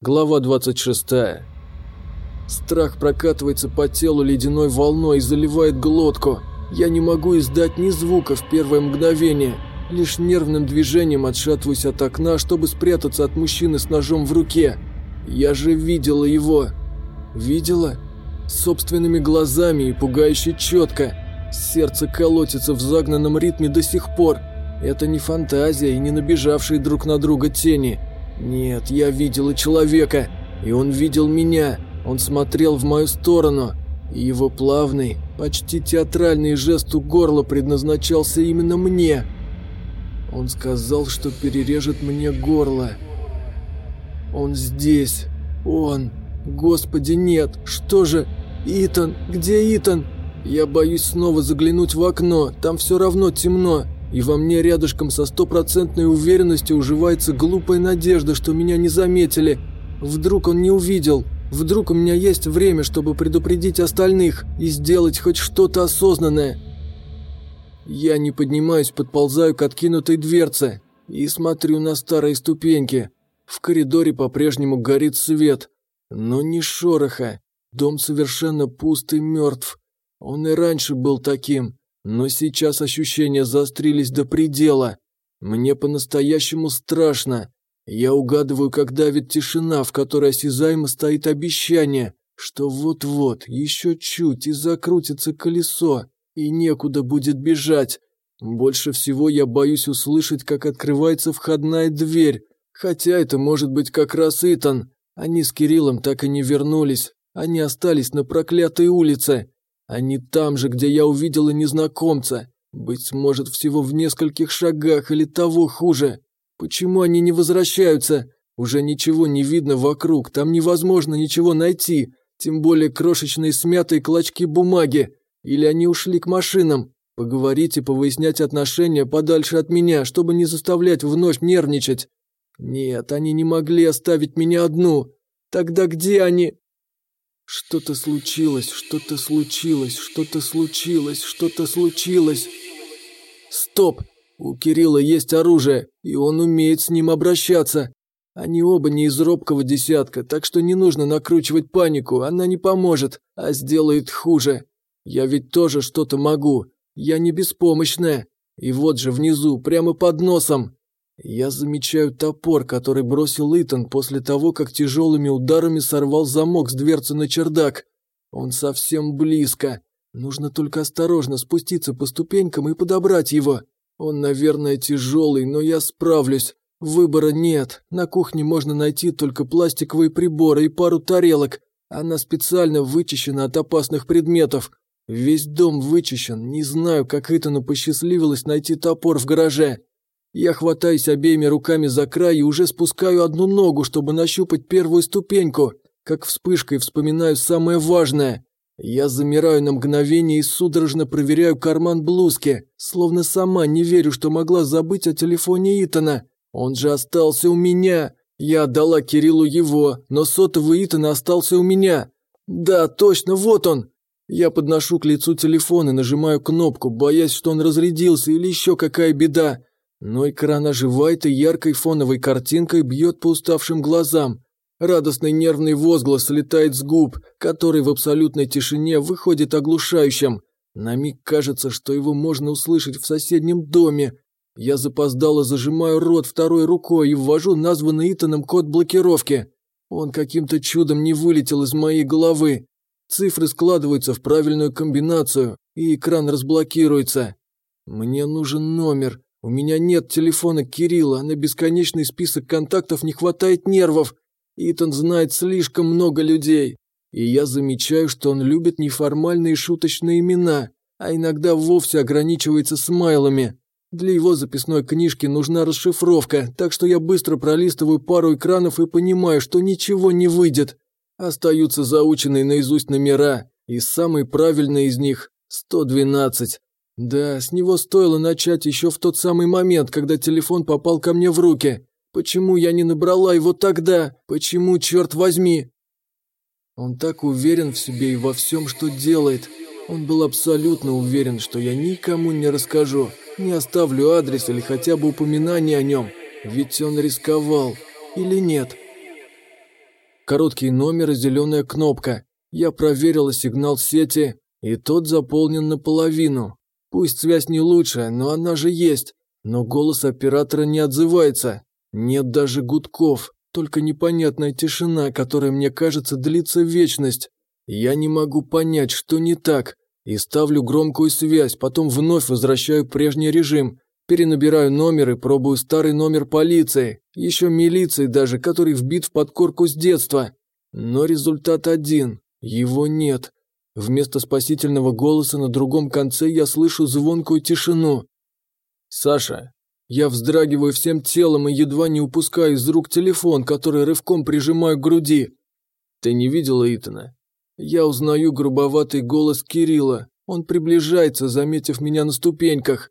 Глава 26. Страх прокатывается по телу ледяной волной и заливает глотку. Я не могу издать ни звука в первое мгновение. Лишь нервным движением отшатываюсь от окна, чтобы спрятаться от мужчины с ножом в руке. Я же видела его. Видела? Собственными глазами и пугающе четко. Сердце колотится в загнанном ритме до сих пор. Это не фантазия и не набежавшие друг на друга тени. Нет, я видела человека, и он видел меня. Он смотрел в мою сторону, и его плавный, почти театральный жест у горла предназначался именно мне. Он сказал, что перережет мне горло. Он здесь. Он. Господи, нет. Что же? Итан, где Итан? Я боюсь снова заглянуть в окно. Там все равно темно. И во мне рядышком со стопроцентной уверенностью уживается глупая надежда, что меня не заметили. Вдруг он не увидел. Вдруг у меня есть время, чтобы предупредить остальных и сделать хоть что-то осознанное. Я не поднимаюсь, подползаю к откинутой дверце и смотрю на старые ступеньки. В коридоре по-прежнему горит свет, но не шороха. Дом совершенно пуст и мертв. Он и раньше был таким. Но сейчас ощущения заострились до предела. Мне по-настоящему страшно. Я угадываю, как давит тишина, в которой осязаемо стоит обещание, что вот-вот, еще чуть, и закрутится колесо, и некуда будет бежать. Больше всего я боюсь услышать, как открывается входная дверь, хотя это может быть как раз Итан. Они с Кириллом так и не вернулись, они остались на проклятой улице. Они там же, где я увидела незнакомца. Быть может, всего в нескольких шагах или того хуже. Почему они не возвращаются? Уже ничего не видно вокруг, там невозможно ничего найти, тем более крошечные смятые клочки бумаги. Или они ушли к машинам. Поговорить и повыяснять отношения подальше от меня, чтобы не заставлять вновь нервничать. Нет, они не могли оставить меня одну. Тогда где они? Что-то случилось, что-то случилось, что-то случилось, что-то случилось. Стоп! У Кирилла есть оружие, и он умеет с ним обращаться. Они оба не из робкого десятка, так что не нужно накручивать панику, она не поможет, а сделает хуже. Я ведь тоже что-то могу, я не беспомощная. И вот же внизу, прямо под носом, я замечаю топор, который бросил Итан после того, как тяжелыми ударами сорвал замок с дверцы на чердак. Он совсем близко. Нужно только осторожно спуститься по ступенькам и подобрать его. Он, наверное, тяжелый, но я справлюсь. Выбора нет. На кухне можно найти только пластиковые приборы и пару тарелок. Она специально вычищена от опасных предметов. Весь дом вычищен. Не знаю, как Итану посчастливилось найти топор в гараже. Я хватаюсь обеими руками за край и уже спускаю одну ногу, чтобы нащупать первую ступеньку, как вспышкой вспоминаю самое важное. Я замираю на мгновение и судорожно проверяю карман блузки, словно сама не верю, что могла забыть о телефоне Итана. Он же остался у меня. Я отдала Кириллу его, но сотовый Итана остался у меня. Да, точно, вот он. Я подношу к лицу телефон и нажимаю кнопку, боясь, что он разрядился или еще какая беда. Но экран оживает и яркой фоновой картинкой бьет по уставшим глазам. Радостный нервный возглас слетает с губ, который в абсолютной тишине выходит оглушающим. На миг кажется, что его можно услышать в соседнем доме. Я запоздало зажимаю рот второй рукой и ввожу названный Итаном код блокировки. Он каким-то чудом не вылетел из моей головы. Цифры складываются в правильную комбинацию, и экран разблокируется. Мне нужен номер, у меня нет телефона Кирилла, на бесконечный список контактов не хватает нервов. Итан знает слишком много людей. И я замечаю, что он любит неформальные шуточные имена, а иногда вовсе ограничивается смайлами. Для его записной книжки нужна расшифровка, так что я быстро пролистываю пару экранов и понимаю, что ничего не выйдет. Остаются заученные наизусть номера, и самый правильный из них – 112. Да, с него стоило начать еще в тот самый момент, когда телефон попал ко мне в руки. Почему я не набрала его тогда? Почему, черт возьми? Он так уверен в себе и во всем, что делает. Он был абсолютно уверен, что я никому не расскажу, не оставлю адрес или хотя бы упоминание о нем. Ведь он рисковал. Или нет? Короткий номер и зеленая кнопка. Я проверила сигнал сети, и тот заполнен наполовину. Пусть связь не лучшая, но она же есть. Но голос оператора не отзывается. Нет даже гудков, только непонятная тишина, которая, мне кажется, длится вечность. Я не могу понять, что не так, и ставлю громкую связь, потом вновь возвращаю прежний режим, перенабираю номер и пробую старый номер полиции, еще милиции даже, который вбит в подкорку с детства. Но результат один, его нет. Вместо спасительного голоса на другом конце я слышу звонкую тишину. «Саша, я вздрагиваю всем телом и едва не упускаю из рук телефон, который рывком прижимаю к груди. Ты не видела Итана? Я узнаю грубоватый голос Кирилла. Он приближается, заметив меня на ступеньках.